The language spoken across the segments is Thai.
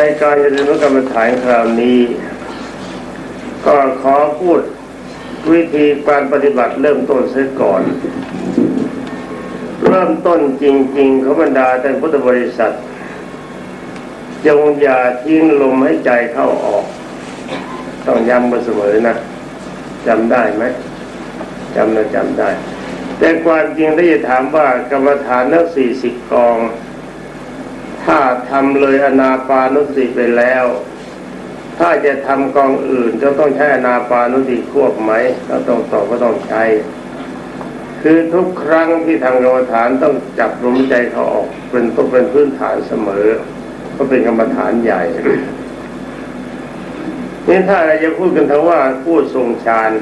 ในการจะเรียนรู้กรรมฐานคราวนี้ ก็ขอพูดวิธีการปฏิบัติเริ่มต้นเสียก่อน เริ่มต้นจริงๆเขาบรรดาท่านพุทธบริษัทจงอย่าทิ้งลมให้ใจเข้าออก ต้องย้ำมาเสมอนะจำได้ไหมจำนะจำได้ แต่ความจริงถ้าจะถามว่ากรรมฐานนักสี่สิบกอง ถ้าทำเลยอนาปานุสติไปแล้ว ถ้าจะทำกองอื่นจะต้องใช้อนาปานุสติควบไหมก็ต้องตอบว่าต้องใช้ คือทุกครั้งที่ทำกรรมฐานต้องจับลมใจเขาออกเป็นต้องเป็นพื้นฐานเสมอ ก็เป็นกรรมฐานใหญ่นี่ถ้าเราจะพูดกันทั้งว่าผู้ทรงฌาน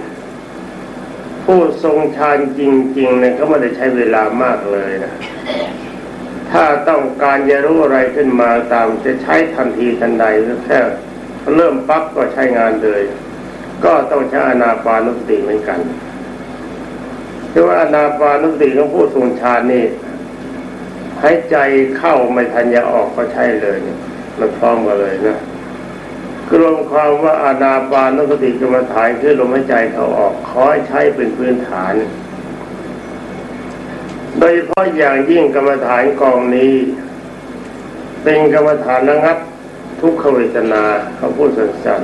ผู้ทรงฌานจริง ๆ เนี่ยเขาไม่ได้ใช้เวลามากเลยนะ ถ้าต้องการจะรู้อะไรขึ้นมาตามจะใช้ทันทีทันใดแค่เริ่มปั๊บก็ใช้งานเลย ก็ต้องใช้อนาปานุสติเหมือนกันแต่ว่าอนาปานุสติของผู้ทรงฌานนี่หายใจเข้าไม่ทันจะออกก็ใช่เลยมันพร้อมกันเลยนะกรวมความว่าอานาปานุสติกรรมฐานคือลมหายใจเขาออกขอให้ใช้เป็นพื้นฐาน โดยเฉพาะอย่างยิ่งกรรมฐานกองนี้ เป็นกรรมฐานระงับ ทุกขเวทนาเขาพูดสั้น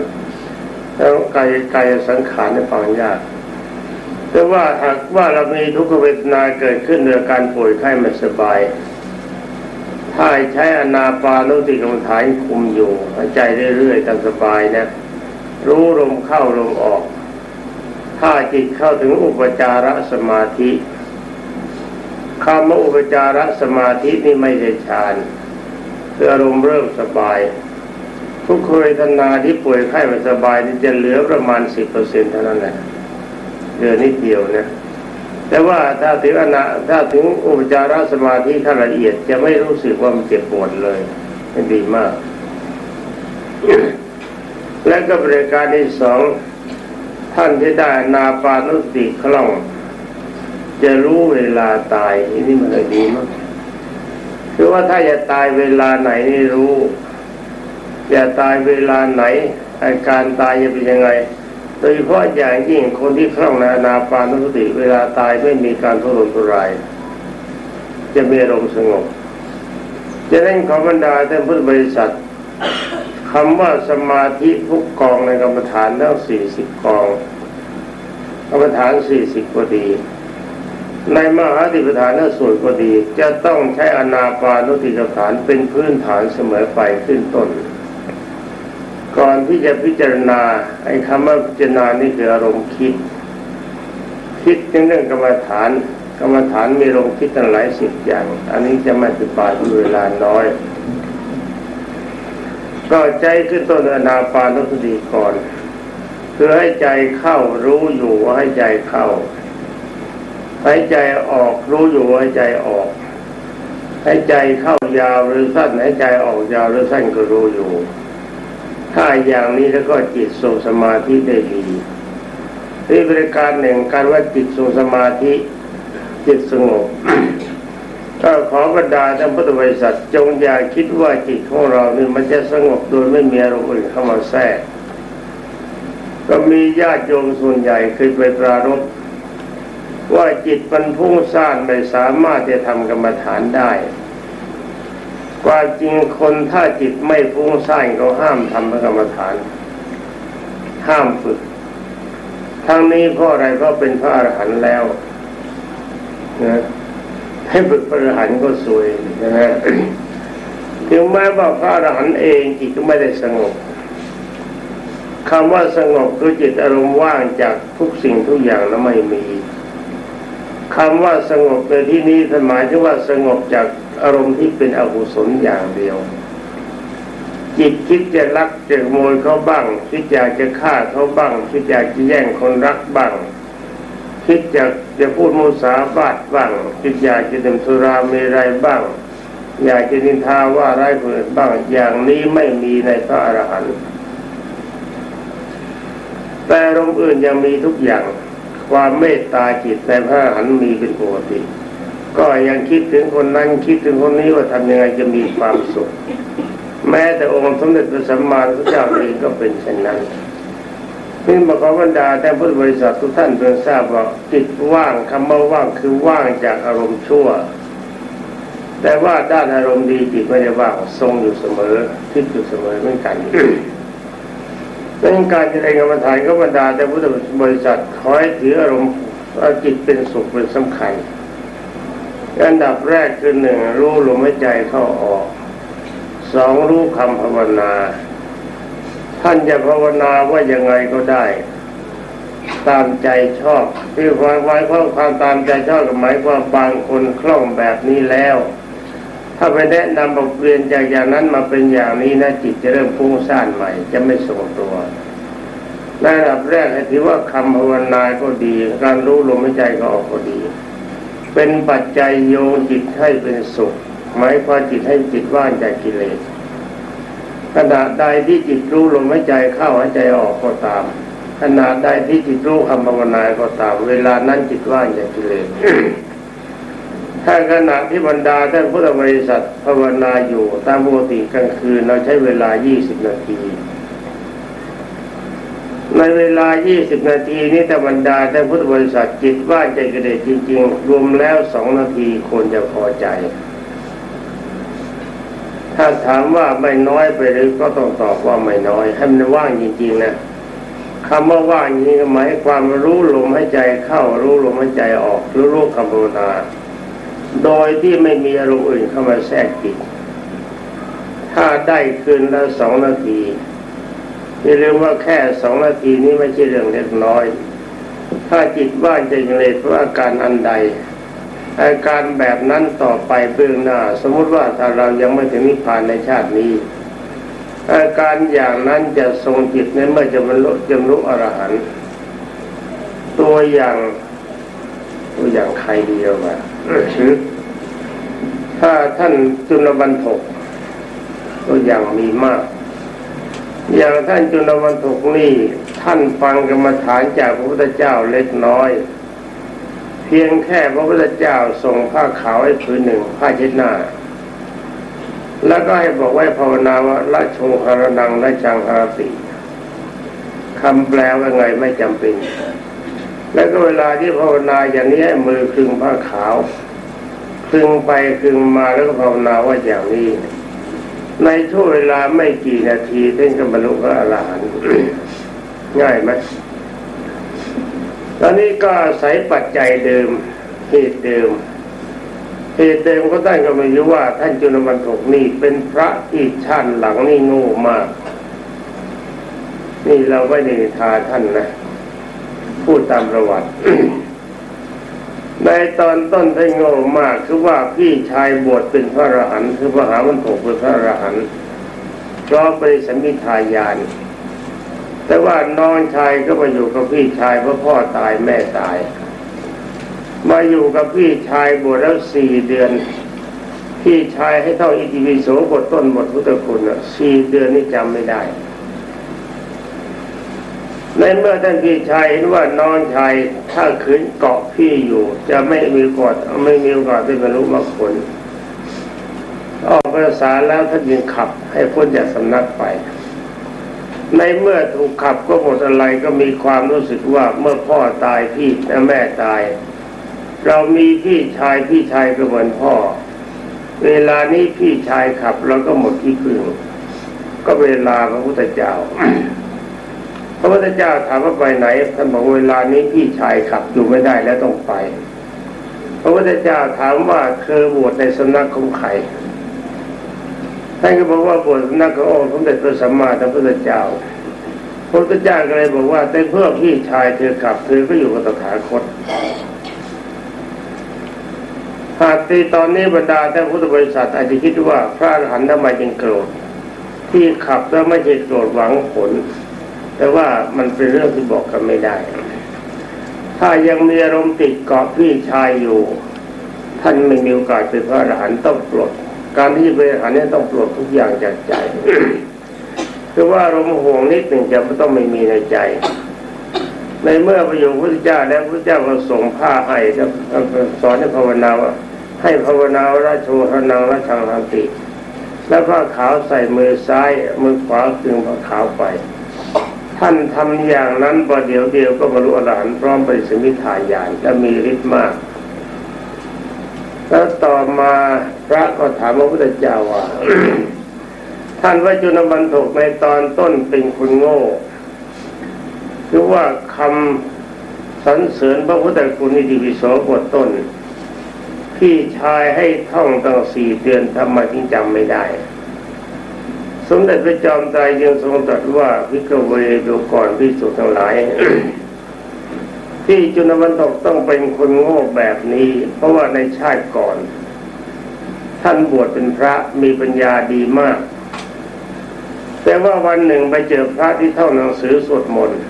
ๆแล้วกายกายสังขารในฟังยากแต่ว่าหากว่าเรามีทุกขเวทนาเกิดขึ้นโดยการป่วยไข้ไม่สบาย ถ้าใช้อนาปานุสติกรรมฐานคุมอยู่หายใจเรื่อยๆตามสบายนะรู้ลมเข้าลมออก ถ้าจิตเข้าถึงอุปจารสมาธิ คำว่าอุปจารสมาธินี่ไม่ใช่ฌานคืออารมณ์เริ่มสบาย ทุกขเวทนาที่ป่วยไข้ไม่สบายนี่จะเหลือประมาณสิบเปอร์เซ็นเท่านั้นแหละเหลือนิดเดียวนะแต่ว่าถ้าถึงอนาถ้าถึงอุปจารสมาธิถ้าละเอียดจะไม่รู้สึกว่ามันเจ็บปวดเลยมันดีมาก และก็บริการที่สองท่านที่ได้นาปานุสติคล่อง จะรู้เวลาตายนี่มันเลยดีมากคือว่าถ้าจะตายเวลาไหนนี่รู้จะตายเวลาไหนอาการตายจะเป็นยังไง โดยเฉพาะอย่างยิ่งคนที่คล่องในนาปานุสติ เวลาตายไม่มีการทุรนทุราย จะมีอารมณ์สงบ จะนั้นขอบรรดาท่านพุทธบริษัทคำว่าสมาธิทุกกองในกรรมฐานทั้งสี่สิบกองกรรมฐานสี่สิบก็ดี ในมหาธิปฐานส่วนก็ดี จะต้องใช้อนาปานุติกรรมฐานเป็นพื้นฐานเสมอไปขึ้นต้น ก่อนที่จะพิจารณาไอ้คำว่าพิจารณานี่คืออารมณ์คิด คิดในเรื่องกรรมฐาน กรรมฐานมีอารมณ์คิดตั้งหลายสิบอย่าง อันนี้จะไม่อธิบายเวลาน้อย ก็ใจขึ้นต้นอนาปานุสติก่อนคือให้ใจเข้ารู้อยู่ว่าให้ใจเข้า หายใจออกรู้อยู่หายใจออกหายใจเข้ายาวหรือสั้นหายใจออกยาวหรือสั้นก็รู้อยู่ ถ้าอย่างนี้แล้วก็จิตทรงสมาธิได้ดีที่บริการหนึ่งการว่าจิตทรงสมาธิจิตสงบก็ขอบรรดาท่านพุทธบริษัทจงอย่าคิดว่าจิตของเรานี่มันจะสงบโดยไม่มีอารมณ์อื่นเข้ามาแทรก ก็มีญาติโยมส่วนใหญ่เคยไปปรารบ ว่าจิตมันพุ่งซ่านไม่สามารถจะทำกรรมฐานได้ความจริงคนถ้าจิตไม่พุ่งซ่านเขาห้ามทำกรรมฐาน ห้ามฝึกทั้งนี้เพราะอะไรเพราะเป็นพระอรหันต์แล้วนะให้ฝึกพระอรหันต์ก็สวยนะฮะถึงแม้ว่าพระอรหันต์เองจิตก็ไม่ได้สงบคำว่าสงบคือจิตอารมณ์ว่างจากทุกสิ่งทุกอย่างแล้วไม่มี คำว่าสงบในที่นี้หมายถึงว่าสงบจากอารมณ์ที่เป็นอกุศลอย่างเดียว จิตคิดจะรักจะโมยเขาบ้างคิดอยากจะฆ่าเขาบ้างคิดอยากจะแย่งคนรักบ้าง คิดอยากจะพูดมุสาบาทบ้าง คิดอยากจะดื่มสุราเมรัยบ้าง อยากจะนินทาว่าร้ายคนอื่นบ้าง อย่างนี้ไม่มีในพระอรหันต์แต่อารมณ์อื่นยังมีทุกอย่าง ความเมตตาจิตในพระหันมีเป็นปกติ ก็ยังคิดถึงคนนั้นคิดถึงคนนี้ว่าทำยังไงจะมีความสุข แม้แต่องค์สมเด็จพระสัมมาสัมพุทธเจ้าเองก็เป็นเช่นนั้นนี่บอกขบรรดาแต่พุทธบริษัททุกท่านเพื่อทราบว่าจิตว่างคำว่าว่างคือว่างจากอารมณ์ชั่ว แต่ว่าด้านอารมณ์ดีจิตไม่ได้ว่างทรงอยู่เสมอคิดอยู่เสมอเหมือนกัน เรื่องการเจริญกรรมฐานก็บรรดาแต่พุทธบริษัทคอยถืออารมณ์จิตเป็นสุขเป็นสำคัญอันดับแรกคือหนึ่งรู้ลมหายใจเข้าออกสองรู้คำภาวนา ท่านจะภาวนาว่ายังไงก็ได้ ตามใจชอบที่ความไว้ความความตามใจชอบกับหมายความบางคนคล่องแบบนี้แล้ว ถ้าไปแนะนำบอกเปลี่ยนจากอย่างนั้นมาเป็นอย่างนี้นะจิตจะเริ่มฟุ้งซ่านใหม่ จะไม่ทรงตัวในระดับแรกให้ถือว่าคำภาวนาก็ดี การรู้ลมหายใจก็ออกก็ดี เป็นปัจจัยโยงจิตให้เป็นสุขหมายความจิตให้จิตว่างจากกิเลสขณะใดที่จิตรู้ลมหายใจเข้าหายใจออกก็ตาม ขณะใดที่จิตรู้คำภาวนาก็ตาม เวลานั้นจิตว่างจากกิเลส ถ้าขณะที่บรรดาท่านพุทธบริษัทภาวนาอยู่ตามปกติกลางคืนเราใช้เวลา 20 นาที ในเวลา 20 นาทีนี้แต่บรรดาท่านพุทธบริษัทจิตว่าใจกิเลสจริงๆ รวมแล้วสองนาทีคนจะพอใจ ถ้าถามว่าไม่น้อยไปหรือก็ต้องตอบว่าไม่น้อยให้มันว่างจริงๆนะคำว่าว่างนี้หมายความรู้ลมหายใจเข้ารู้ลมหายใจออกรู้รู้คำภาวนา โดยที่ไม่มีอารมณ์อื่นเข้ามาแทรกจิต ถ้าได้คืนละสองนาทีอย่าลืมว่าแค่สองนาทีนี้ไม่ใช่เรื่องเล็กน้อย ถ้าจิตว่างใจเลยเพราะอาการอันใด อาการแบบนั้นต่อไปเบื้องหน้า สมมุติว่าถ้าเรายังไม่ถึงนิพพานในชาตินี้ อาการอย่างนั้นจะทรงจิตในเมื่อจะบรรลุจำรู้อรหันต์ตัวอย่างตัวอย่างใครเดียว ว่าถ้าท่านจุลบรรทกตัวอย่างมีมาก อย่างท่านจุลบรรทกนี่ท่านฟังกรรมฐานจากพระพุทธเจ้าเล็กน้อย เพียงแค่พระพุทธเจ้าส่งผ้าขาวให้ผืนหนึ่งผ้าเช็ดหน้า แล้วก็ให้บอกไว้ภาวนาว่าละโชหารนังละจังหารติคำแปลว่าไงไม่จำเป็น แล้วก็เวลาที่ภาวนาอย่างนี้ให้มือคึงผ้าขาวคึงไปคึงมาแล้วก็ภาวนาว่าอย่างนี้ ในช่วงเวลาไม่กี่นาทีท่านก็บรรลุพระอรหันต์ง่ายไหมตอนนี้ก็อาศัยปัจจัยเดิมเหตุเดิมเหตุเดิมก็ตั้งก็ไม่รู้ว่า ท่านจุลมันถกนี่เป็นพระที่ชาติหลังนี่โง่มาก นี่เราไม่ได้ทาท่านนะ พูดตามประวัติ ในตอนต้นท่านโง่มากคือว่าพี่ชายบวชเป็นพระอรหันต์คือพระหามันถกเป็นพระอรหันต์พร้อมไปสัมมิทายาน แต่ว่าน้องชายก็มาอยู่กับพี่ชายเพราะพ่อตายแม่ตาย มาอยู่กับพี่ชายบวชแล้วสี่เดือนพี่ชายให้เท่าอิติปิโสบทต้นบทพุทธคุณอะสี่เดือนนี่จำไม่ได้ ในเมื่อท่านพี่ชายเห็นว่าน้องชายถ้าขืนเกาะพี่อยู่ จะไม่มีกอดไม่มีโอกาสได้บรรลุมรรคผลออกภาษาแล้วท่านยิงขับให้พ้นจากสำนักไป ในเมื่อถูกขับก็หมดอะไรก็มีความรู้สึกว่าเมื่อพ่อตายพี่และแม่ตาย เรามีพี่ชายพี่ชายก็เหมือนพ่อ เวลานี้พี่ชายขับเราก็หมดที่พึ่งก็เวลาพระพุทธเจ้า พระพุทธเจ้าถามว่าไปไหนท่านบอกเวลานี้พี่ชายขับอยู่ไม่ได้แล้วต้องไป พระพุทธเจ้าถามว่าเคยบวชในสำนักของใครท่านก็บอกว่าบวชสำนักขององค์สมเด็จพระสัมมาสัมพุทธเจ้าพระพุทธเจ้าก็เลยบอกว่าแต่เพื่อพี่ชายเธอขับเธอก็อยู่กับตถาคตหากที่ตอนนี้บรรดาท่านพุทธบริษัทอาจจะคิดว่าพระอรหันต์ทำไมจึงโกรธที่ขับแล้วไม่ใช่โกรธหวังผล แต่ว่ามันเป็นเรื่องที่บอกกันไม่ได้ ถ้ายังมีอารมณ์ติดเกาะพี่ชายอยู่ ท่านไม่มีโอกาสเป็นพระอรหันต์ต้องปลด การที่เป็นอรหันต์นี่ต้องปลดทุกอย่างจากใจคือว่าอารมณ์ห่วงนิดหนึ่งจะไม่ต้องไม่มีในใจ ในเมื่อประโยชน์พระเจ้าแล้วพระเจ้าก็ส่งผ้าให้แล้วสอนให้ภาวนาว่าให้ภาวนาว่าราโชหนังราชังหันติ แล้วผ้าขาวใส่มือซ้ายมือขวาคืงผ้าขาวไป ท่านทำอย่างนั้นประเดี๋ยวเดียวก็บรรลุอรหันต์พร้อมไปสมิทายานและมีฤทธิ์มาก แล้วต่อมาพระก็ถามพระพุทธเจ้าว่า ท่านว่าจุลบรรทกในตอนต้นเป็นคนโง่คือว่าคำสรรเสริญพระพุทธคุณนิติวิโสบทต้น พี่ชายให้ท่องตั้งสี่เดือนทำไมถึงจำไม่ได้ สมเด็จพระจอมไตรยังทรงตรัสว่าพิกเวดูก่อนพิสุทั้งหลาย ที่จุลบรรทกต้องเป็นคนโง่แบบนี้ เพราะว่าในชาติก่อน ท่านบวชเป็นพระมีปัญญาดีมาก แต่ว่าวันหนึ่งไปเจอพระที่ท่องหนังสือสวดมนต์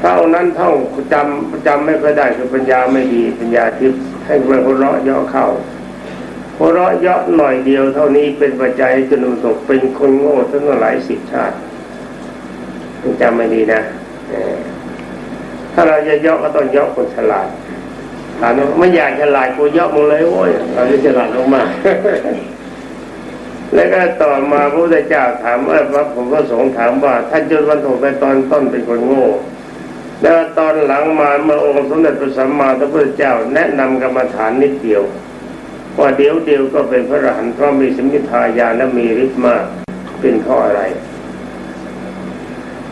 เท่านั้นท่องจำจำไม่ค่อยได้คือปัญญาไม่ดีปัญญาทิพย์ให้ไปหัวเราะยาะเข้า หัวเราะเยาะหน่อยเดียวเท่านี้เป็นปัจจัยให้จุลบรรทกเป็นคนโง่ทั้งหลายสิบชาติจำไม่ดีนะถ้าเราจะยกก็ต้องยกคนฉลาดถามว่าไม่อยากฉลาดกูยกมึงเลยโว้ยเราจะฉลาดลงมาแล้วก็ต่อมาพระพุทธเจ้าถามว่าพระผมก็สงถามว่าท่านจุลวันถกในตอนต้นเป็นคนโง่ แล้วตอนหลังมาเมื่อองค์สมเด็จพระสัมมาสัมพุทธเจ้า แนะนำกรรมฐานนิดเดียว ว่าเดี๋ยวเดียวก็เป็นพระอรหันต์เพราะมีสมิทายานและมีฤทธิ์มากเป็นเพราะอะไร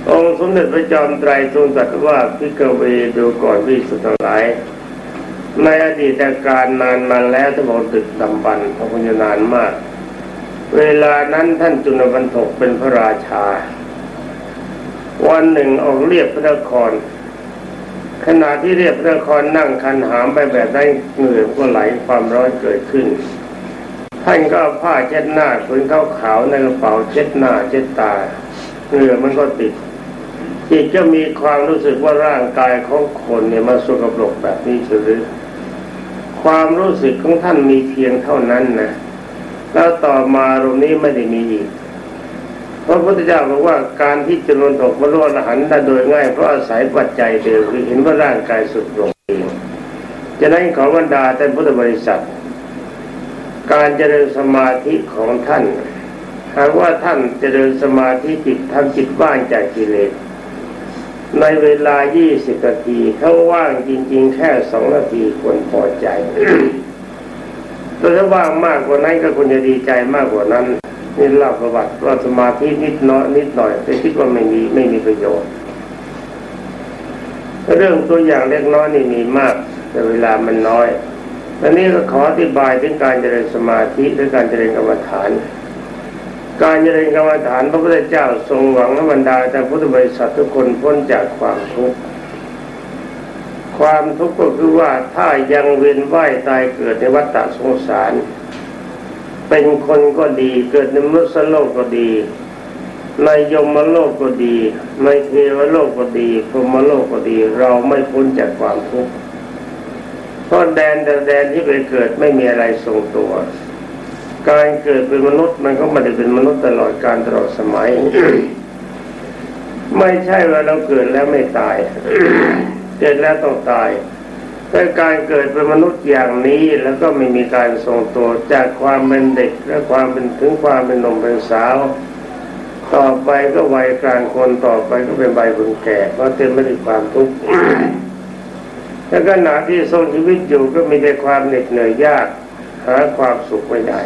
องค์สมเด็จพระจอมไตรทรงตรัสว่าพิกเวดูก่อนพิสุทธิ์หลายในอดีตการนานมาแล้วท่านบอกตึกดำบรรพพระพุทธนานมาก เวลานั้นท่านจุลบรรทกเป็นพระราชา วันหนึ่งออกเรียบพระนคร ขณะที่เรียบพระนครนั่งคันหามไปแบบนั้นเหงื่อก็ไหลความร้อนเกิดขึ้น ท่านก็ผ้าเช็ดหน้าผืนข้าขาวในกระเป๋าเช็ดหน้าเช็ดตาเหงื่อมันก็ติดจิตก็มีความรู้สึกว่าร่างกายของคนเนี่ยมาสกปรกแบบนี้หรือความรู้สึกของท่านมีเพียงเท่านั้นนะแล้วต่อมาตรงนี้ไม่ได้มีอีก ระพุทธเจ้าบอกว่าการที่จะลนตกบรรลุอรหันต์ได้โดยง่ายเพราะอาศัยปัจจัยเดิมคือเห็นว่าร่างกายสุดลงเองจะนั้นขอบรรดาท่านพุทธบริษัท การเจริญสมาธิของท่านหากว่าท่านเจริญสมาธิจิตทำจิตว่างจากกิเลสในเวลา 20 นาทีถ้าว่างจริง ๆ แค่สองนาทีควรพอใจแต่ถ้าว่างมากกว่านั้นก็ควรจะดีใจมากกว่านั้น นี่เล่าประวัติว่าสมาธินิดน้อยนิดหน่อย แต่คิดว่าไม่มีไม่มีประโยชน์ เรื่องตัวอย่างเล็กน้อยนี่มีมาก แต่เวลามันน้อยอันนี้ก็ขออธิบายถึงการเจริญสมาธิและการเจริญกรรมฐาน การเจริญกรรมฐานพระพุทธเจ้าทรงหวังให้บรรดาแต่พุทธบริษัททุกคนพ้นจากความทุกข์ความทุกข์ก็คือว่าถ้ายังเวียนว่ายตายเกิดในวัฏฏะสงสาร เป็นคนก็ดีเกิดในมนุษย์โลกก็ดีในยมโลกก็ดี ในเทวโลกก็ดีพรมโลกก็ดี เราไม่พ้นจากความทุกข์เพราะแดนแต่แดนที่ไปเกิดไม่มีอะไรทรงตัว การเกิดเป็นมนุษย์มันก็ไม่ได้เป็นมนุษย์ตลอดการตลอดสมัย ไม่ใช่ว่าเราเกิดแล้วไม่ตาย เกิดแล้วต้องตาย แต่การเกิดเป็นมนุษย์อย่างนี้แล้วก็ไม่มีการทรงตัวจากความเป็นเด็กและความเป็นถึงความเป็นหนุ่มเป็นสาว ต่อไปก็วัยกลางคนต่อไปก็เป็นใบคนแก่เพราะเต็มไปด้วยความทุกข์และขณะที่ทรงชีวิตอยู่ก็มีแต่ความเหน็ดเหนื่อยยากหาความสุขไม่ได้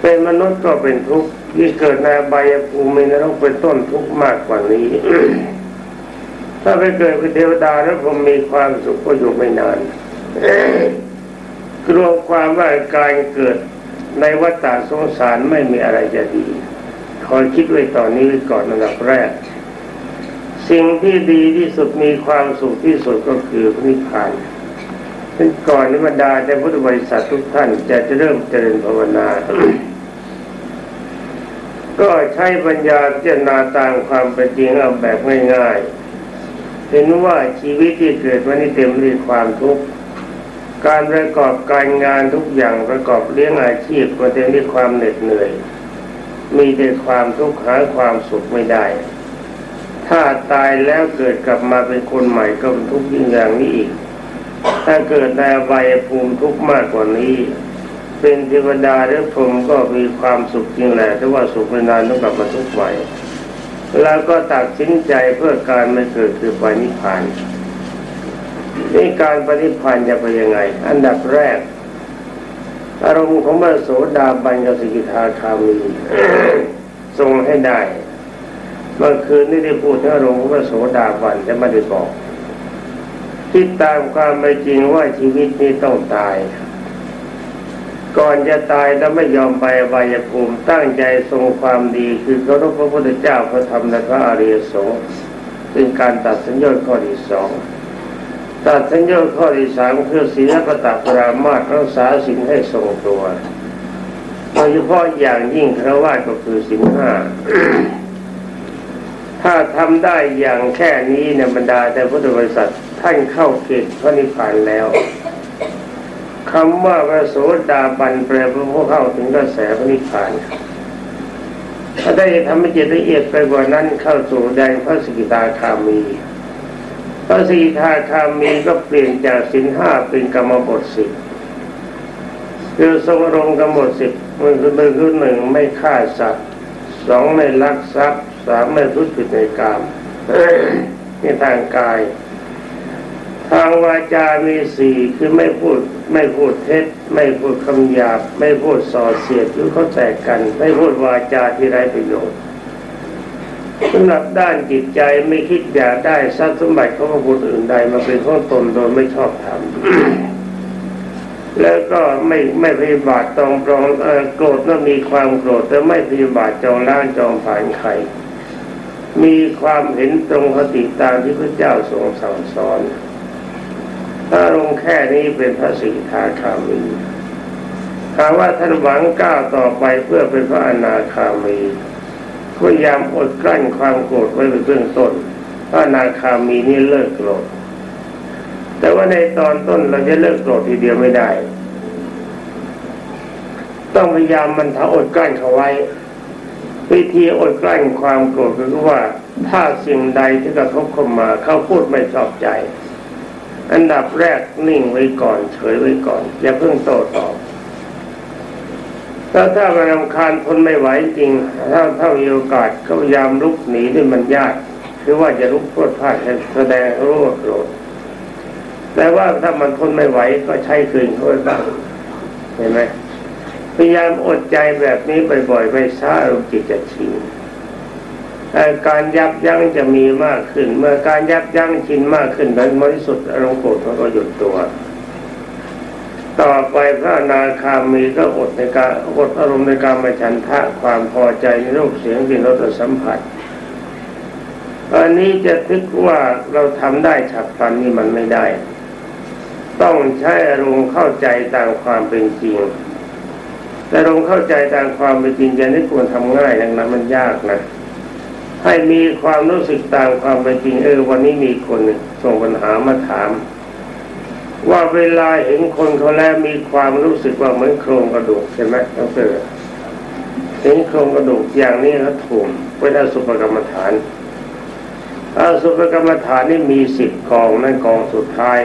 เป็นมนุษย์ก็เป็นทุกข์ที่เกิดในอบภูมินรกเป็นต้นทุกข์มากกว่านี้ ถ้าไปเกิดเป็นเทวดาแล้วผมมีความสุขก็อยู่ไม่นานกลัวความว่าการเกิดในวัฏฏะสงสารไม่มีอะไรจะดีคอยคิดไว้ตอนนี้ก่อนอันดับแรก สิ่งที่ดีที่สุดมีความสุขที่สุดก็คือพระนิพพานซึ่งก่อนนิบรรดาแต่พุทธบริษัททุกท่านจะจะเริ่มเจริญภาวนา ก็ใช้ปัญญาพิจารณาตามความเป็นจริงเอาแบบง่ายๆ เห็นว่าชีวิตที่เกิดมานี่เต็มไปด้วยความทุกข์การประกอบการงานทุกอย่างประกอบเลี้ยงอาชีพก็เต็มด้วยความเหน็ดเหนื่อย มีแต่ความทุกข์หาความสุขไม่ได้ ถ้าตายแล้วเกิดกลับมาเป็นคนใหม่ก็เป็นทุกข์ยิ่งอย่างนี้อีก ถ้าเกิดในอบายภูมิทุกข์มากกว่านี้ เป็นเทวดาหรือพรหมก็มีความสุขจริงแหละแต่ว่าสุขไม่นานต้องกลับมาทุกข์ใหม่ แล้วก็ตัดสินใจเพื่อการไม่เกิดคือปณิพานนี่การปฏิพันธ์จะเป็นยังไง อันดับแรก อารมณ์ของพระโสดาบันกับสิกิทาคามีทรงให้ได้เมื่อคืนนี้ได้พูดถึงอารมณ์ของพระโสดาบันจะไม่ได้บอกคิดตามความเป็นจริงว่าชีวิตนี้ต้องตาย ก่อนจะตายแล้วไม่ยอมไปวายภูมิตั้งใจทรงความดีคือเคารพพระพุทธเจ้าพระธรรมและพระอริยสงฆ์เป็นการตัดสัญญาข้อที่สองตัดสัญญาข้อที่สามคือศีลปตปรามาตรักษาศีลให้ทรงตัวโดยเฉพาะอย่างยิ่งครวาก็คือศีลห้าถ้าทำได้อย่างแค่นี้เนี่ยบรรดาแต่พุทธบริษัทท่านเข้าเกณฑ์พระนิพพานแล้ว คำว่าพระโสดาบันแปลว่าผู้เข้าถึงกระแสพระนิพพานถ้าได้ทำให้จิตละเอียดไปกว่านั้นเข้าสู่แดงพระสกิตาคามีพระสกิทาคามีก็เปลี่ยนจากสินห้าเป็นกรรมบทสิบคือทรงรงกรรมบทสิบมันคือมันคือหนึ่งไม่ฆ่าสัตว์สองไม่ลักทรัพย์สามไม่ทุจริตในกามในทางกาย ทางวาจามีสี่คือไม่พูดไม่พูดเท็จ ไม่พูดคำหยาบ ไม่พูดส่อเสียดหรือเขาแตกกัน ไม่พูดวาจาที่ไร้ประโยชน์สำหรับด้านจิตใจไม่คิดอยากได้ทรัพย์สมบัติของบุคคลอื่นใดมาเป็นของตนโดยไม่ชอบธรรมแล้วก็ไม่ไม่พยาบาทตองปรองโกรธนั้นมีความโกรธแต่ไม่พยาบาทจองล้างจองผ่านใครมีความเห็นตรงคติตามที่พระเจ้าทรงสั่งสอน ถ้าลงแค่นี้เป็นพระสิทาคามีถามว่าท่านหวังก้าวต่อไปเพื่อเป็นพระอนาคามีพยายามอดกลั้นความโกรธไว้เป็นเบื้องต้นพระอนาคามีนี่เลิกโกรธแต่ว่าในตอนต้นเราจะเลิกโกรธทีเดียวไม่ได้ ต้องพยายามมันถ้าอดกลั้นเขาไว้ วิธีอดกลั้นความโกรธก็คือว่าถ้าสิ่งใดที่กระทบเข้ามาเขาพูดไม่ชอบใจ อันดับแรกนิ่งไว้ก่อนเฉยไว้ก่อน อย่าเพิ่งโต้ตอบถ้าถ้ามันรำคาญทนไม่ไหวจริง ถ้าถ้ามีโอกาสก็พยายามลุกหนีด้วยมันยากคือว่าจะลุกพูดพลาดแสดงรู้ว่าโกรธแต่ว่าถ้ามันทนไม่ไหวก็ใช้คืนเขาบ้างเห็นไหมพยายามอดใจแบบนี้บ่อยๆไม่ช้าอารมณ์จิตจะชิน การยับยั้งจะมีมากขึ้น เมื่อการยับยั้งชินมากขึ้นในที่สุดอารมณ์โกรธมันก็หยุดตัว ต่อไปพระนาคามีก็อดในการอดอารมณ์ในการมาฉันทะความพอใจในรูปเสียงกลิ่นรสสัมผัสอันนี้จะทึกว่าเราทำได้ฉับพลันนี่มันไม่ได้ ต้องใช้อารมณ์เข้าใจตามความเป็นจริงแต่ลงเข้าใจตามความเป็นจริงจะไม่ควรทำง่ายดังนั้นมันยากนะ ให้มีความรู้สึกตามความเป็นจริงเออวันนี้มีคนส่งปัญหามาถาม ว่าเวลาเห็นคนเขาแล้วมีความรู้สึกว่าเหมือนโครงกระดูกใช่ไหมต้องเจอเห็นโครงกระดูกอย่างนี้เขาถูกเป็นอสุภกรรมฐานอสุภกรรมฐานนี่มีสิบกองนั่นกองสุดท้าย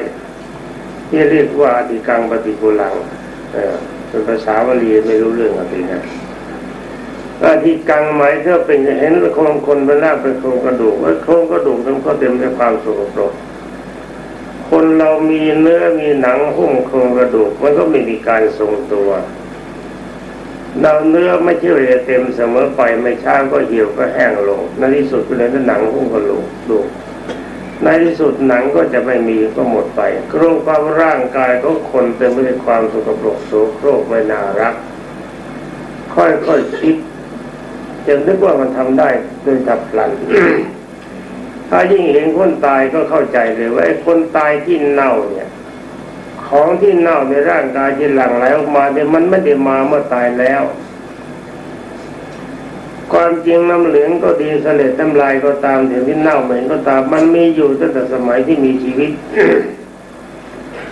ที่เรียกว่าอธิกังปฏิกุลังเออเป็นภาษาวลีไม่รู้เรื่องอะไรนะ อาที่กังหมายถ้าเป็นเห็นโครงคนเป็นหน้าเป็นโครงกระดูกว่าโครงกระดูกนั้นก็เต็มด้วยความสกปรกคนเรามีเนื้อมีหนังหุ้มโครงกระดูกมันก็ไม่มีการทรงตัวเราเนื้อไม่ใช่จะเต็มเสมอไปไม่ช้าก็เหี่ยวก็แห้งลงในที่สุดก็เลยหนังหุ้มกระดูกดูในที่สุดหนังก็จะไม่มีก็หมดไปโครงความร่างกายก็คนเต็มไปด้วยความสกปรกโสโครกไม่น่ารัก ค่อยๆคิด จนนึกว่ามันทำได้โดยจับพลันถ้ายิ่งเห็นคนตายก็เข้าใจเลยว่าคนตายที่เน่าเนี่ย ของที่เน่าในร่างกายที่หลั่งไหลออกมาเนี่ยมันไม่ได้มาเมื่อตายแล้วความจริงน้ำเหลืองก็ดีเสลดน้ำลายก็ตามถึงที่เน่าเหม็นก็ตาม มันมีอยู่ตั้งแต่สมัยที่มีชีวิต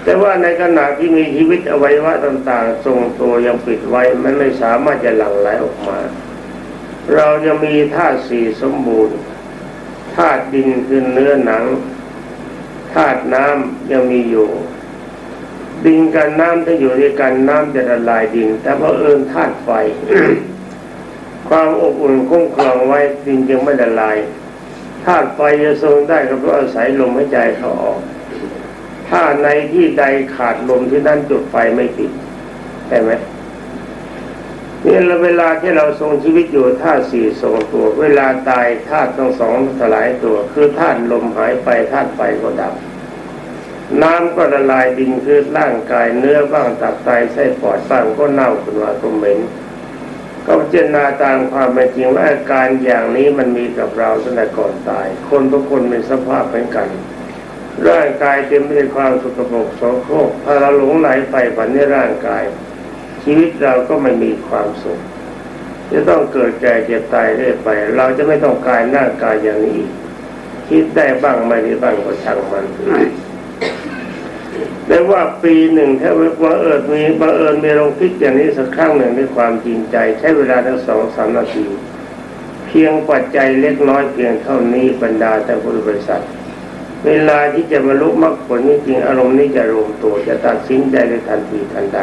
แต่ว่าในขณะที่มีชีวิตอวัยวะต่าง ๆ ทรงตัวยังปิดไว้มันไม่สามารถจะหลั่งไหลออกมา เราจะมีธาตุสี่สมบูรณ์ธาตุดินคือเนื้อหนังธาตุน้ำยังมีอยู่ ดินกับน้ำถ้าอยู่ด้วยกันน้ำจะละลายดิน แต่เพราะเอิญธาตุไฟ ความอบอุ่นคุ้มครองไว้ดินจึงไม่ละลายธาตุไฟจะทรงได้ก็เพราะอาศัยลมหายใจเขาออกถ้าในที่ใดขาดลมที่นั่นจุดไฟไม่ติดใช่ไหม นี่เราเวลาที่เราทรงชีวิตอยู่ธาตุสี่ทรงตัว เวลาตายธาตุทั้งสองสลายตัว คือธาตุลมหายไปธาตุไฟก็ดับ น้ำก็ละลายดินคือร่างกายเนื้อบ้างตับไตไส้ปอดบ้างก็เน่าขึ้นมาก็เหม็นก็เจนาตามความเป็นจริงว่าอาการอย่างนี้มันมีกับเราตั้งแต่ก่อนตาย คนทุกคนเป็นสภาพเหมือนกันร่างกายเต็มไปด้วยความสุขภพโสโครกถ้าเราหลงไหลใฝ่ฝันในร่างกาย ชีวิตเราก็ไม่มีความสุขจะต้องเกิดแก่เจ็บตายเรื่อยไป เราจะไม่ต้องการร่างกายอย่างนี้ คิดได้บ้างไม่ได้บ้างก็ช่างมันแต่ว่าปีหนึ่งถ้าบังเอิญมีบังเอิญมีลงคิดอย่างนี้สักครั้งหนึ่งด้วยความจริงใจ ใช้เวลาทั้งสองสามนาที เพียงปัจจัยเล็กน้อยเพียงเท่านี้บรรดาแต่บริษัท เวลาที่จะบรรลุมรรคผลนี้จริงอารมณ์นี้จะรวมตัวจะตัดสินใจในทันทีทันใด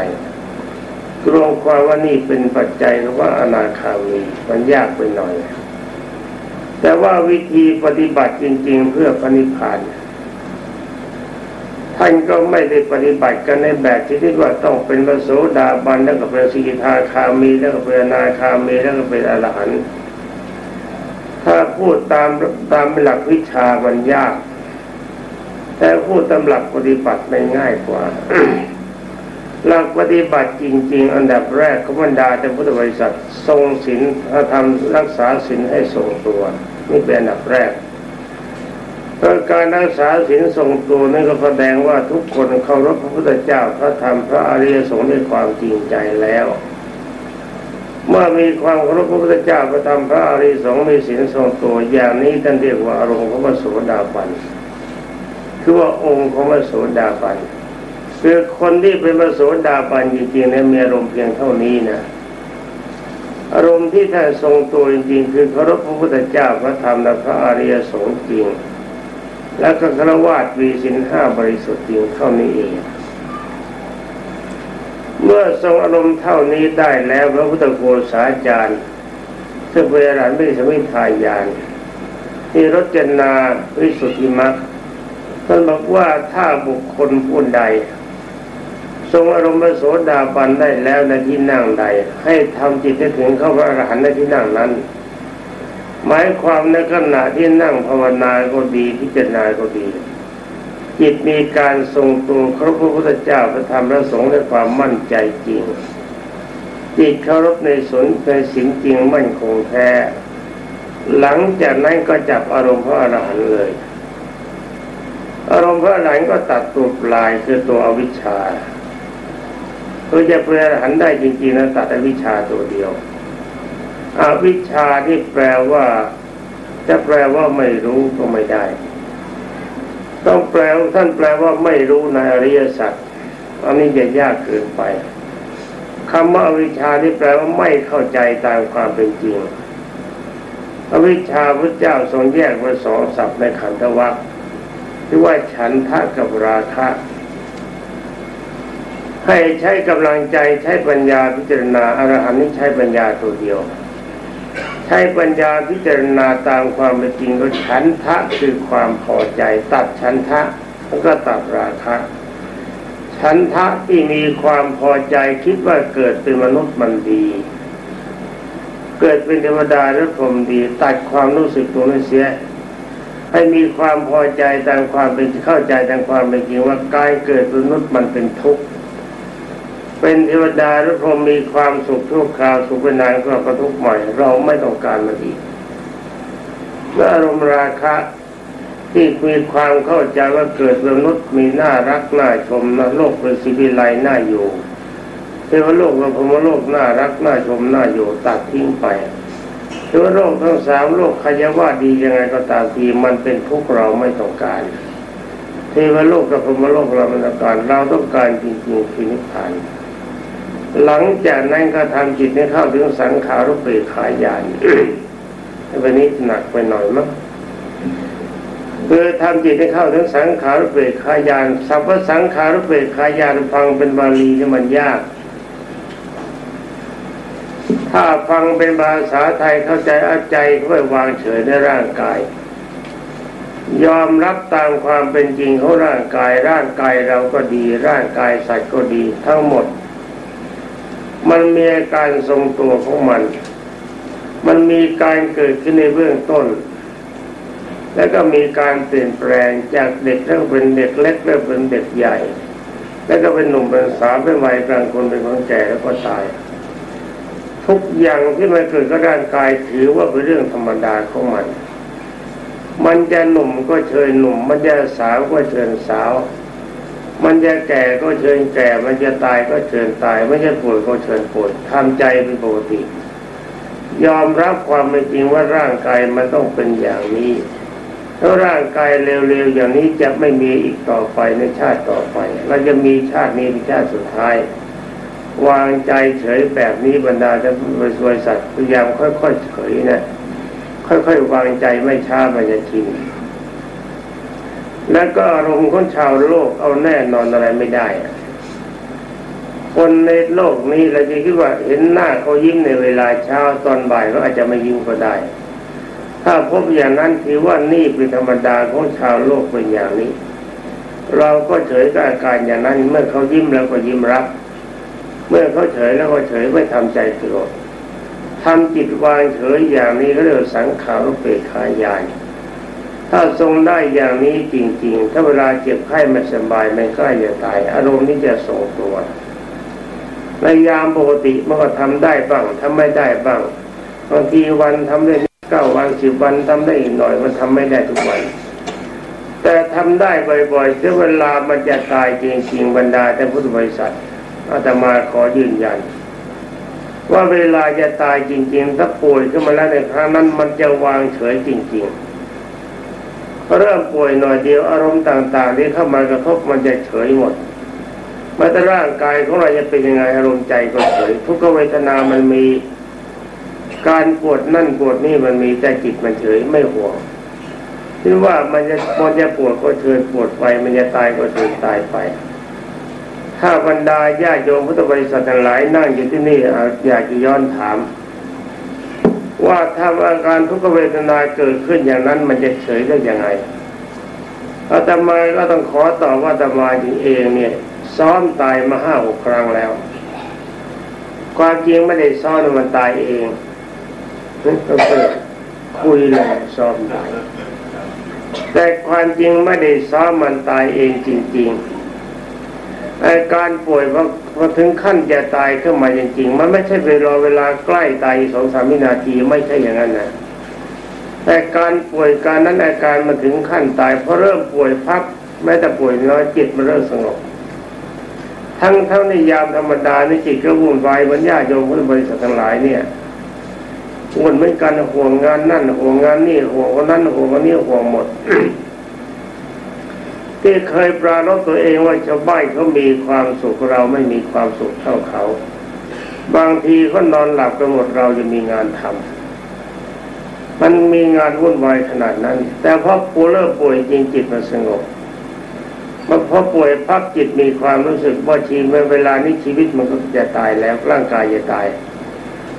รวมความว่านี่เป็นปัจจัยว่าอนาคามีมันยากไปหน่อย แต่ว่าวิธีปฏิบัติจริง ๆ เพื่อพระนิพพานท่านก็ไม่ได้ปฏิบัติกันในแบบที่ที่ว่าต้องเป็นพระโสดาบันแล้วก็เป็นสีทาคามีแล้วก็เป็นนาคามีแล้วก็เป็นอรหันต์ถ้าพูดตามตามหลักวิชามันยาก แต่พูดตามหลักปฏิบัติมันง่ายกว่า หลักปฏิบัติจริง ๆ อันดับแรกขบรรดาแต่พุทธบริษัททรงศีลพระธรรมรักษาศีลให้ทรงตัว นี่เป็นอันดับแรกการรักษาศีลทรงตัวนั่นก็แสดงว่าทุกคนเคารพพระพุทธเจ้าพระธรรมพระอริยสงฆ์ด้วยความจริงใจแล้ว เมื่อมีความเคารพพระพุทธเจ้าพระธรรมพระอริยสงฆ์มีศีลทรงตัว อย่างนี้ท่านเรียกว่าอารมณ์ของพระโสดาบันคือว่าองค์ของพระโสดาบัน คือคนที่เป็นพระโสดาบันจริงๆเนี่ยมีอารมณ์เพียงเท่านี้นะอารมณ์ที่ท่านทรงตัวจริงๆ คือเคารพพระพุทธเจ้าพระธรรมและพระอริยสงฆ์จริง แล้วก็ฆราวาสวีสินห้าบริสุทธิ์จริงเท่านี้เองเมื่อทรงอารมณ์เท่านี้ได้แล้วพระพุทธโฆษาจารย์ซึ่งเป็นอรหันต์ไม่สมิทายานที่รจนาวิสุทธิมรรคท่านบอกว่าถ้าบุคคลผู้ใด ทรงอารมณ์พระโสดาบันได้แล้วในที่นั่งใด ให้ทำจิตให้ถึงเข้าพระอรหันต์ในที่นั่งนั้น หมายความในขณะที่นั่งภาวนาก็ดีพิจารณาก็ดี จิตมีการทรงตัวครบพระพุทธเจ้าพระธรรมพระสงฆ์ด้วยความมั่นใจจริง จิตเคารพในสนในสิ่งจริงมั่นคงแท้หลังจากนั้นก็จับอารมณ์พระอรหันต์เลยอารมณ์พระอรหันต์ก็ตัดตัวปลายคือตัวอวิชชา ตัวจะเป็นอรหันต์ได้จริงๆนะตัดอวิชชาตัวเดียวอวิชชาที่แปลว่าจะแปลว่าไม่รู้ก็ไม่ได้ ต้องแปลท่านแปลว่าไม่รู้ในอริยสัจอันนี้จะยากเกินไปคำว่าอวิชชาที่แปลว่าไม่เข้าใจตามความเป็นจริง อวิชชาพระเจ้าทรงแยกไว้สองศัพท์ในขันธวัคที่ว่าฉันทะกับราคะ ให้ใช้กำลังใจใช้ปัญญาพิจารณาอรหันต์นี้ใช้ปัญญาตัวเดียว ใช้ปัญญาพิจารณาตามความเป็นจริงก็ฉันทะคือความพอใจ ตัดฉันทะแล้วก็ตัดราคะฉันทะที่มีความพอใจคิดว่าเกิดเป็นมนุษย์มันดี เกิดเป็นเทวดาหรือพรหมดี ตัดความรู้สึกตรงนี้นเสีย ให้มีความพอใจตามความเป็นเข้าใจตามความเป็นจริงว่า กายเกิดเป็นมนุษย์มันเป็นทุกข์ เป็นเทวดาหรือพรหมมีความสุขชั่วคราวสุขเป็นนานก็กระทุกใหม่ เราไม่ต้องการมันอีกเมื่ออารมณ์ราคะที่มีความเข้าใจว่าเกิดเป็นมนุษย์มีน่ารักน่าชมนะโลกเป็นสิบิไลน่าอยู่เทวโลกและพรหมโลกน่ารักน่าชมน่าอยู่ตัดทิ้งไปเทวโลกทั้งสามโลกใครจะว่าดียังไงก็ตามทีมันเป็นทุกเราไม่ต้องการ เทวโลกกับพรหมโลกเราไม่ต้องการเราต้องการจริงๆคือนิพพาน หลังจากนั้นก็ทำจิตให้เข้าถึงสังขารุปเปขายานวันนี้หนักไปหน่อยมั้งคือทำจิตให้เข้าถึงสังขารเปรกขายานสัพพสังขารเปรกขายานฟังเป็นบาลีนี่มันยาก ถ้าฟังเป็นภาษาไทยเข้าใจอาใจค่อยวางเฉยในร่างกาย ยอมรับตามความเป็นจริงของร่างกาย ร่างกายเราก็ดี ร่างกายสัตว์ก็ดีทั้งหมด มันมีอาการทรงตัวของมัน มันมีการเกิดขึ้นในเบื้องต้น แล้วก็มีการเปลี่ยนแปลงจากเด็กแล้วเป็นเด็กเล็กแล้วเป็นเด็กใหญ่ แล้วก็เป็นหนุ่มเป็นสาวเป็นวัยกลางคนเป็นคนแก่แล้วก็ตาย ทุกอย่างที่มันเกิดกับร่างกายถือว่าเป็นเรื่องธรรมดาของมัน มันจะหนุ่มก็เชิญหนุ่ม มันจะสาวก็เชิญสาว มันจะแก่ก็เชิญแก่ มันจะตายก็เชิญตาย ไม่ใช่ป่วยก็เชิญป่วยทำใจเป็นปกติ ยอมรับความเป็นจริงว่าร่างกายมันต้องเป็นอย่างนี้แล้วร่างกายเร็วๆอย่างนี้จะไม่มีอีกต่อไปในชาติต่อไปเราจะมีชาตินี้เป็นชาติสุดท้าย วางใจเฉยแบบนี้บรรดาท่านบริษัทพยายามค่อยๆเฉยนะค่อยๆวางใจไม่ช้ามันจะชิน แล้วก็อารมณ์ของชาวโลกเอาแน่นอนอะไรไม่ได้ คนในโลกนี้เราจะคิดว่าเห็นหน้าเขายิ้มในเวลาเช้าตอนบ่ายก็อาจจะไม่ยิ้มก็ได้ ถ้าพบอย่างนั้นถือว่านี่เป็นธรรมดาของชาวโลกเป็นอย่างนี้ เราก็เฉยกับอาการอย่างนั้น เมื่อเขายิ้มเราก็ยิ้มรับ เมื่อเขาเฉยแล้วก็เฉยไม่ทำใจโกรธทำจิตวางเฉยอย่างนี้ก็เรียกสังขารเปรขายาย ถ้าทรงได้อย่างนี้จริง ๆ ถ้าเวลาเจ็บไข้ไม่สบายไม่ใกล้จะตาย อารมณ์นี้จะทรงตัวในยามปกติมันก็ทำได้บ้างทำไม่ได้บ้างบางทีวันทำได้เก้าวันสิบวันทำได้อีกหน่อยมันทำไม่ได้ทุกวัน แต่ทำได้บ่อยๆถ้าเวลามันจะตายจริงๆบรรดาแต่พุทธบริษัทอาตมาขอยืนยัน ว่าเวลาจะตายจริงๆ ถ้าป่วยขึ้นมาแล้วในครั้งนั้นมันจะวางเฉยจริง ๆ เริ่มป่วยหน่อยเดียวอารมณ์ต่าง ๆ ที่เข้ามากระทบมันจะเฉยหมดม้แต่ร่างกายของเราจะเป็นยังไงอารมณ์ใจก็เฉยทุกเวทนามันมีการปวดนั่นปวดนี่มันมีแต่จิตมันเฉยไม่ห่วงที่ว่ามันจะมันจะปวดก็เชิญปวดไป มันจะตายก็เชิญตายไป ถ้าบรรดาญาโยมพุทธบริษัททั้งหลายนั่งอยู่ที่นี่อยากจะย้อนถาม ว่าถ้าอาการทุกขเวทนาเกิดขึ้นอย่างนั้นมันจะเฉยได้ยังไงอาตมาก็ต้องขอตอบว่าอาตมาเองเนี่ย ซ้อมตายมาห้าหกครั้งแล้ว ความจริงไม่ได้ซ้อมมันตายเองก็เปิดคุยเลยซ้อมตายแต่ความจริงไม่ได้ซ้อมมันตายเองจริงๆอาการป่วยพอ พอถึงขั้นจะตายขึ้นมาจริงๆ มันไม่ใช่ไปรอเวลาใกล้ตายสองสามวินาทีไม่ใช่อย่างนั้นนะแต่การป่วยการนั้นอาการมาถึงขั้นตายเพอเริ่มป่วยพักแม้แต่ป่วยน้อยจิตมันเริ่มสงบทั้งทั้งในยามธรรมดาในจิตก็วุ่นวายบรรยาโยมพุทธบริษัททั้งหลายเนี่ยวุ่นเหมือนกันห่วงงานนั่นห่วงงานนี่ห่วงคนนั้นห่วงคนนี้ห่วงหมด ที่เคยปรารบตัวเองว่าชาวบ้านเขามีความสุขเราไม่มีความสุขเท่าเขา บางทีเขานอนหลับกันหมดเราจะมีงานทำมันมีงานวุ่นวายขนาดนั้น แต่พอป่วยเริ่มป่วยจริงจิตมันสงบมันพอป่วยพักจิตมีความรู้สึกว่าชีวิตเวลานี้ชีวิตมันก็จะตายแล้วร่างกายจะตาย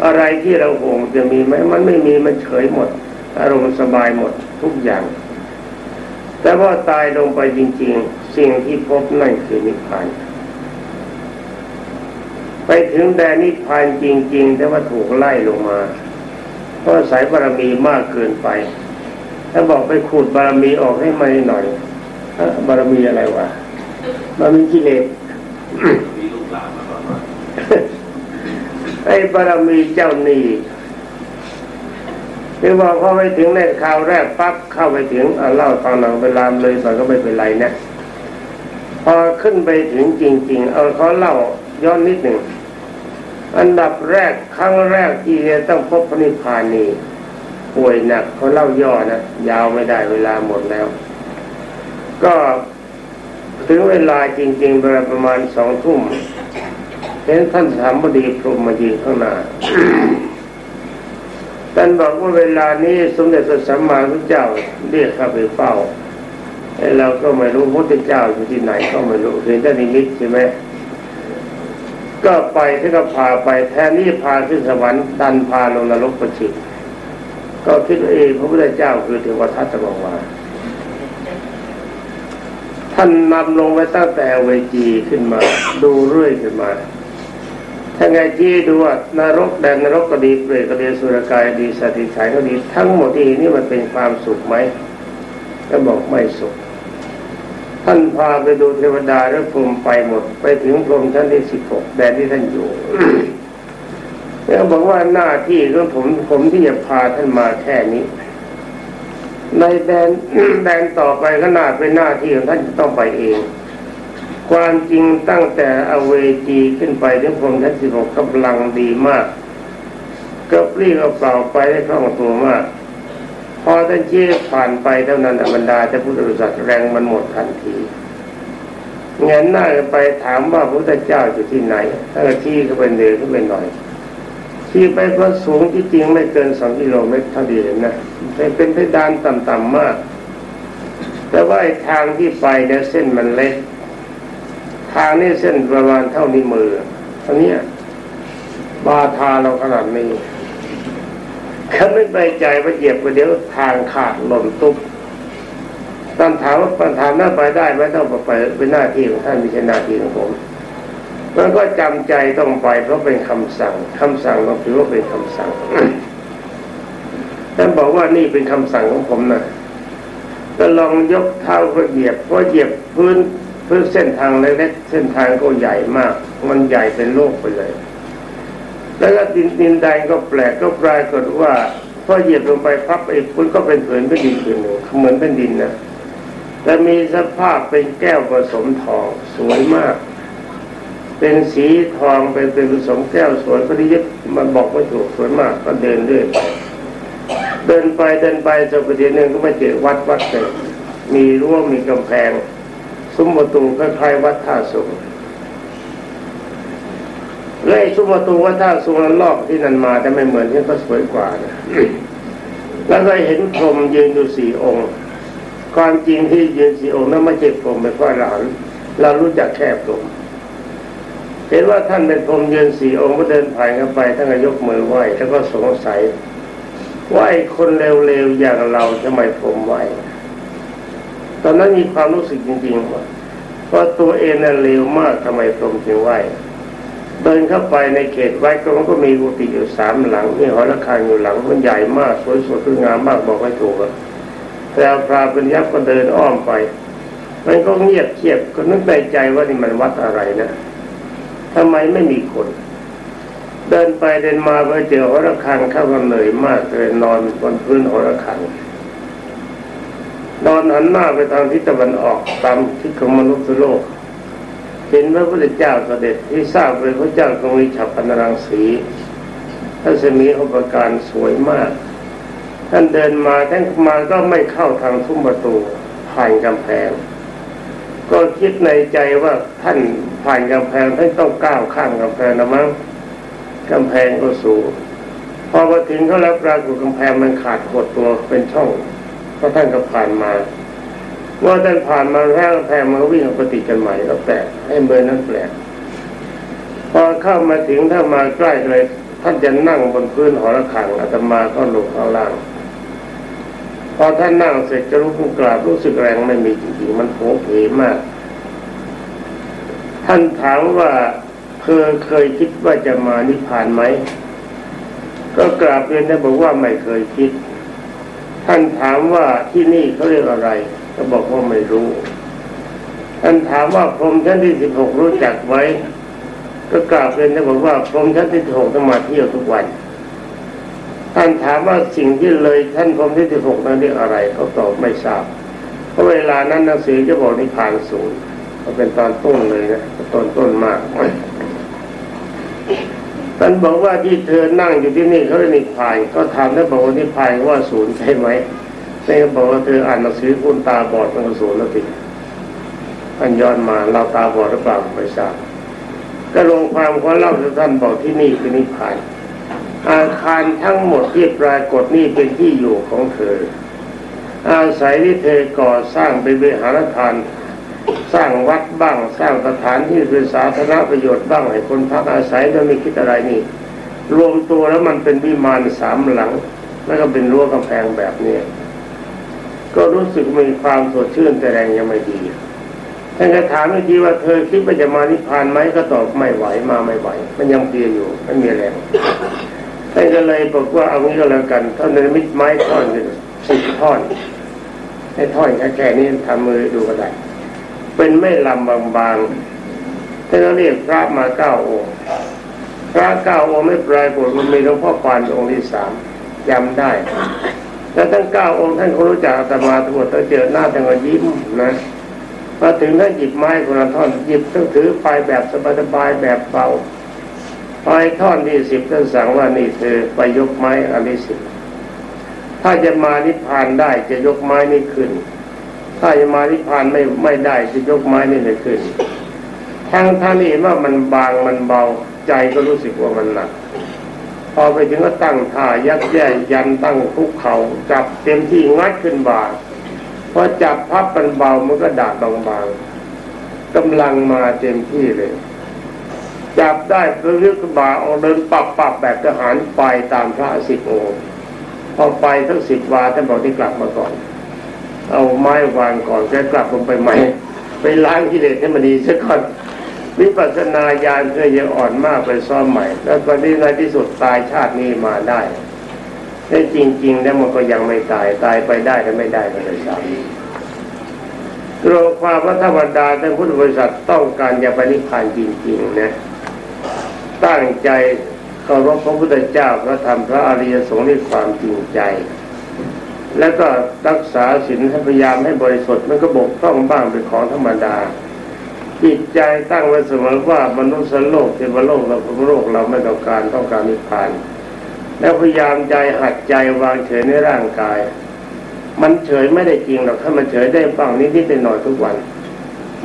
อะไรที่เราห่วงจะมีไหมมันไม่มีมันเฉยหมด อารมณ์สบายหมดทุกอย่าง แต่ว่าตายลงไปจริง ๆ สิ่งที่พบนั่นคือนิพพาน ไปถึงแดนนิพพานจริง ๆ แต่ว่าถูกไล่ลงมา เพราะสายบารมีมากเกินไป ถ้าบอกไปขูดบารมีออกให้มาหน่อยบารมีอะไรวะบารมีกิเลสมีลูกหลานมาก่อนว่าไอ้บารมีเจ้าหนี หนี้คือบอกพอไปถึงในข่าวแรกปั๊บเข้าไปถึงเล่าฟังหนังไปลามเลยไปก็ไม่เป็นไรนะพอขึ้นไปถึงจริง ๆ เอาเขาเล่าย้อนนิดหนึ่งอันดับแรกครั้งแรกที่จะต้องพบพระนิพพานนี่ป่วยหนักเขาเล่าย่อนะยาวไม่ได้เวลาหมดแล้ว ก็ถึงเวลาจริงๆเวลาประมาณสองทุ่มเห็นท่านสามบดีพรมมายืนข้างหน้า ท่านบอกว่าเวลานี้สมเด็จพระสัมมาสัมพุทธเจ้าเรียกข้าไปเฝ้าแต่เราก็ไม่รู้พระพุทธเจ้าอยู่ที่ไหนก็ไม่รู้เห็นแต่นิมิตใช่ไหมก็ไปที่ก็พาไปแทนที่พาขึ้นสวรรค์ดันพาลงนรกประชิดก็คิดว่าเออพระพุทธเจ้าคือเทวทัตตะบอกว่าท่านนำลงไว้ตั้งแต่เวจีขึ้นมา ดูเรื่อยขึ้นมา ถ้าไงที่ดูว่านรกแดนนรกก็ดีเปรตก็ดีสุรกายดีสติฉายก็ดีทั้งหมดที่นี่มันเป็นความสุขไหมก็บอกไม่สุข ท่านพาไปดูเทวดาและพรมไปหมด ไปถึงพรมชั้นที่สิบหกแดนที่ท่านอยู่แล้วบอกว่าหน้าที่ของผมผมที่จะพาท่านมาแค่นี้ ในแดนแดนต่อไปก็น่าเป็นหน้าที่ของท่านต้องไปเอง ความจริงตั้งแต่อเวจีขึ้นไปถึงพรมชั้นสิบหกกำลังดีมากก็ปรีก็เปล่าไปได้คล่องตัวมาก พอท่านเชี้ผ่านไปเท่านั้นบรรดาจะพุทธบริษัทแรงมันหมดทันทีเงินหน้าไปถามว่าพระพุทธเจ้าอยู่ที่ไหนถ้าชี้ก็เป็นเดินก็เป็นหน่อย ที่ไปก็สูงที่จริงไม่เกินสองกิโลเมตรเท่าที่เห็นนะเป็นเพดานต่ำๆมาก แต่ว่าทางที่ไปเนี่ยเส้นมันเล็ก ทางนี้เส้นประมาณเท่านี้มืออันนี้บาทาเราขนาดนี้เขาไม่ไปใจว่าเหยียบไปเดี๋ยวทางขาดหล่นตุ๊บตอนถามว่าปัญหาหน้าไปได้ไหมต้องไปเป็นหน้าที่ของท่านไม่ใช่หน้าที่ของผมมันก็จำใจต้องไปเพราะเป็นคำสั่งคำสั่งเราถือว่าเป็นคำสั่งท่านบอกว่านี่เป็นคำสั่งของผมนะก็ลองยกเท้าเพื่อเหยียบเพราะเหยียบพื้น เพื้นเส้นทางเล็กๆเส้นทางก็ใหญ่มาก มันใหญ่เป็นโลกไปเลย แล้วก็ดินดินแดงก็แปลกก็ปรากฏว่าพอเหยียบลงไปพับไอ้พื้นก็เป็นผืนเป็นดินผืนหนึ่งเหมือนเป็นดินนะแต่มีสภาพเป็นแก้วผสมทองสวยมาก เป็นสีทองเป็นเป็นผสมแก้วสวยพอดียึดมันบอกไม่ถูกสวยมากก็เดินเรื่อยไปเดินไปเดินไปจนประเดี๋ยวหนึ่งก็ม่เจอวัดวัดหนึ่งมีรั้วมีกำแพง ซุ้มประตูคล้ายๆวัดท่าสูงแล้วไอ้ซุ้มประตูวัดท่าสูงนั้นลอกที่นั่นมาแต่ไม่เหมือนที่ก็สวยกว่านะแล้วก็เห็นพรมยืนอยู่สี่องค์ความจริงที่ยืนสี่องค์นั้นไม่ใช่พรมเป็นพ่อหลานเรารู้จักแค่พรมเห็นว่าท่านเป็นพรมยืนสี่องค์ก็เดินผ่านเข้าไปท่านก็ยกมือไหว้แล้วก็สงสัยว่าไอ้คนเร็วๆอย่างเราทำไมพรมไหว ตอนนั้นมีความรู้สึกจริงๆว่าว่าตัวเองนั้นเร็วมากทำไมพรหมจึงไหวเดินเข้าไปในเขตวัดก็มันก็มีกุฏิอยู่สามหลังมีหอระฆังอยู่หลังมันใหญ่มากสวยสดงามมากบอกไม่ถูกอะแต่พระเป็นยักษ์ก็เดินอ้อมไปมันก็เงียบเชียบก็นึกในใจว่านี่มันวัดอะไรนะทำไมไม่มีคน เดินไปเดินมาไปเจอหอระฆังเข้ากันเหนื่อยมากเลยนอนบนพื้นหอระฆัง นอนหันหน้าไปทางทิศตะวันออกตามทิศของมนุษย์โลก เห็นพระพุทธเจ้าเสด็จที่ทราบเลยพระเจ้าทรงมีฉับพันรังสีท่านสมีอุปการสวยมาก ท่านเดินมาท่านมาก็ไม่เข้าทางทุ่มประตูผ่านกำแพง ก็คิดในใจว่าท่านผ่านกำแพงท่านต้องก้าวข้ามกำแพงนะมั้งกำแพงก็สูงพอมาถึงเขาแล้วปรากฏกำแพงมันขาดหดตัวเป็นช่อง ราะท่านก็ผ่านมา ว่าท่านผ่านมาแห้งแพงมันก็วิ่งปฏิกันใหม่ก็แปลกให้เบอร์นั้นแปลกพอเข้ามาถึงถ้ามาใกล้เลยท่านจะนั่งบนพื้นหอระฆังอาตมาก็ลงข้างล่าง พอท่านนั่งเสร็จจะรู้กราบรู้สึกแรงไม่มีจริงๆมันโผล่เพมาก ท่านถามว่าเธอเคยคิดว่าจะมานิพพานไหมก็กราบเรียนท่านบอกว่าไม่เคยคิด ท่านถามว่าที่นี่เขาเรียกอะไรก็บอกว่าไม่รู้ ท่านถามว่าพรหมชั้นที่สิบหกรู้จักไหมก็กราบเรียนท่านบอกว่าพรหมชั้นที่สิบหกต้องมาเที่ยวทุกวันท่านถามว่าสิ่งที่เลยท่านพรหมที่สิบหกนั้นเรียกอะไรเขาตอบไม่ทราบเพราะเวลานั้นหนังสือจะบอกนิพพานศูนย์เป็นตอนต้นเลยนะตอนต้นมาก ท่านบอกว่าที่เธอนั่งอยู่ที่นี่เขาเรียกนิพพานก็ถามท่านบอกว่านิพพานว่าศูนย์ใช่ไหมท่านบอกว่าเธออ่านหนังสือคุณตาบอดมันก็ศูนย์แล้วสิท่านย้อนมาเราตาบอดหรือเปล่าไม่ทราบก็ลงความขอเล่าให้ท่านบอกที่นี่คือนิพพานอาคารทั้งหมดที่ปรากฏนี่เป็นที่อยู่ของเธอ อาศัยที่เธอก่อสร้างเป็นวิหารทาน สร้างวัดบ้าง สร้างสถานที่เป็นสาธารณประโยชน์บ้างให้คนพักอาศัยแล้วไม่คิดอะไรนี่ รวมตัวแล้วมันเป็นวิมานสามหลัง แล้วก็เป็นรั้วกำแพงแบบนี้ก็รู้สึกมีความสดชื่นแต่แรงยังไม่ดีท่านก็ถามเมื่อกี้ว่าเธอคิดว่าจะมานิพพานไหมก็ตอบไม่ไหวมาไม่ไหว มันยังเพียอยู่ไม่มีแรงท่านก็เลยบอกว่าเอางี้ก็แล้วกันท่านเนรมิตไม้ท่อนหนึ่งสิบท่อนให้ท่อนแค่แค่นี้ทำมือดูก็ได้ เป็นไม่ลำบางๆท่านเรียกพระมาเก้าองค์พระเก้าองค์ไม่ปรากฏมันมีหลวงพ่อปานองค์ที่สามจำได้ แล้วทั้งเก้าองค์ท่านก็รู้จักอาตมาทั้งหมดถ้าเจอหน้าท่านก็ยิ้มนะมาถึงท่านหยิบไม้คนละท่อนหยิบต้องถือไปแบบสบายๆแบบเบาไปท่อนที่สิบท่านสั่งว่านี่เธอไปยกไม้อันที่สิบถ้าจะมานิพพานได้จะยกไม้นี้ขึ้น ถ้าจะมานิพพานไม่ไม่ได้จะยกไม้นี่ไม่ขึ้นทั้งท่านเห็นว่ามันบางมันเบาใจก็รู้สึกว่ามันหนัก พอไปถึงก็ตั้งท่ายักแย่ยันตั้งคุกเขา่าจับเต็มที่งัดขึ้นบ่าพอจับพับมันเบามันก็ดาดบางๆกำลังมาเต็มที่เลย จับได้เพื่อลึกบ่าเอาเดินปับปับแบบทหารไปตามพระสิบองค์พอไปทั้งสิบวาท่านบอกที่กลับมาก่อน เอาไม้วางก่อนแกกลับลงไปใหม่ ไปล้างกิเลสให้มันดีซะก่อนวิปัสสนาญาณเคยยังอ่อนมากไปซ่อมใหม่ แล้วตอนนี้ในที่สุดตายชาตินี้มาได้แต่จริง ๆ แล้วมันก็ยังไม่ตายตายไปได้แต่ไม่ได้ก็เลยซ้ำรวมความว่าธรรมดาท่านพุทธบริษัทต้องการจะไปนิพพานจริง ๆ นะ ตั้งใจเคารพพระพุทธเจ้าพระธรรมพระอริยสงฆ์ด้วยความจริงใจ แล้วก็รักษาศีลให้พยายามให้บริสุทธิ์มันก็บกพร่องบ้างเป็นของธรรมดาจิตใจตั้งไว้เสมอว่ามนุษย์โลกเทวโลกเราพรหมโลกเราไม่ต้องการต้องการนิพพาน แล้วพยายามใจหัดใจวางเฉยในร่างกาย มันเฉยไม่ได้จริงหรอกถ้ามันเฉยได้บ้างนิดนิดหน่อยทุกวัน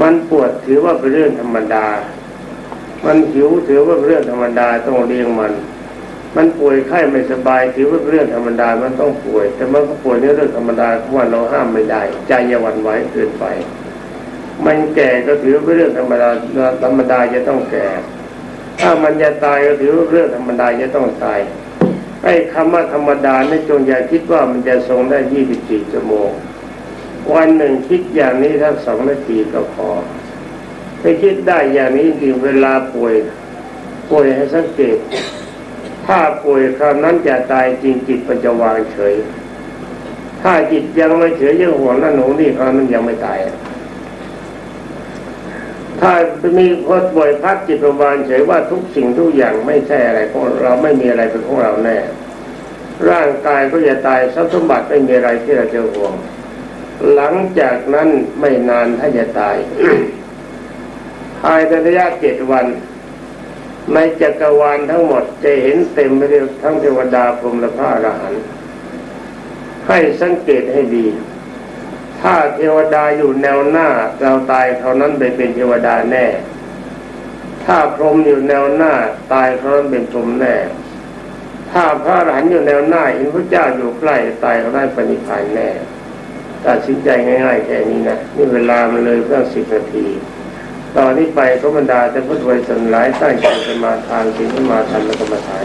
มันปวดถือว่าเป็นเรื่องธรรมดา มันหิวถือว่าเป็นเรื่องธรรมดาต้องเลี้ยงมัน มันป่วยไข้ไม่สบายถือว่าเรื่องธรรมดามันต้องป่วย แต่มันก็ป่วยในเรื่องธรรมดาเพราะว่าเราห้ามไม่ได้ ใจอย่าหวั่นไหวเกินไป มันแก่ก็ถือเป็นเรื่องธรรมดาธรรมดาจะต้องแก่ ถ้ามันจะตายก็ถือว่าเรื่องธรรมดาจะต้องตายไอ้คำว่าธรรมดาไม่จงอย่าคิดว่ามันจะทรงได้ยี่สิบสี่ชั่วโมงวันหนึ่งคิดอย่างนี้ทั้งสองนาทีก็พอถ้าคิดได้อย่างนี้จริงเวลาป่วยป่วยให้สังเกต ถ้าป่วยคราวนั้นจะตายจริงจิตมันจะวางเฉย ถ้าจิตยังไม่เฉยยังห่วงนั่นหนูนี่คราวนั้นยังไม่ตายถ้ามีพอป่วยพักจิตประวานเฉยว่าทุกสิ่งทุกอย่างไม่ใช่อะไรของเราไม่มีอะไรเป็นของเราแน่ ร่างกายก็จะตายทรัพย์สมบัติไม่มีอะไรที่เราจะห่วง หลังจากนั้นไม่นานถ้าจะตายภายในระยะเจ็ดวัน ในจักรวาลทั้งหมดจะเห็นเต็มไปด้วยทั้งเทวดาพรหมและพระอรหันต์ให้สังเกตให้ดี ถ้าเทวดาอยู่แนวหน้าเราตายเท่านั้นไปเป็นเทวดาแน่ ถ้าพรหมอยู่แนวหน้าตายเท่านั้นเป็นพรหมแน่ ถ้าพระอรหันต์อยู่แนวหน้าเห็นพระเจ้าอยู่ใกล้ตายเขาได้ปณิพานแน่ตัดสินใจง่ายๆแค่นี้นะนี่เวลามันเลยเพิ่งสิบนาที ตอนนี้ไปก็บรรดาจะพุทธวิสันหลายตั้งใจสมาทานสิ่งสมาทานและกรรมฐาน